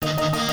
you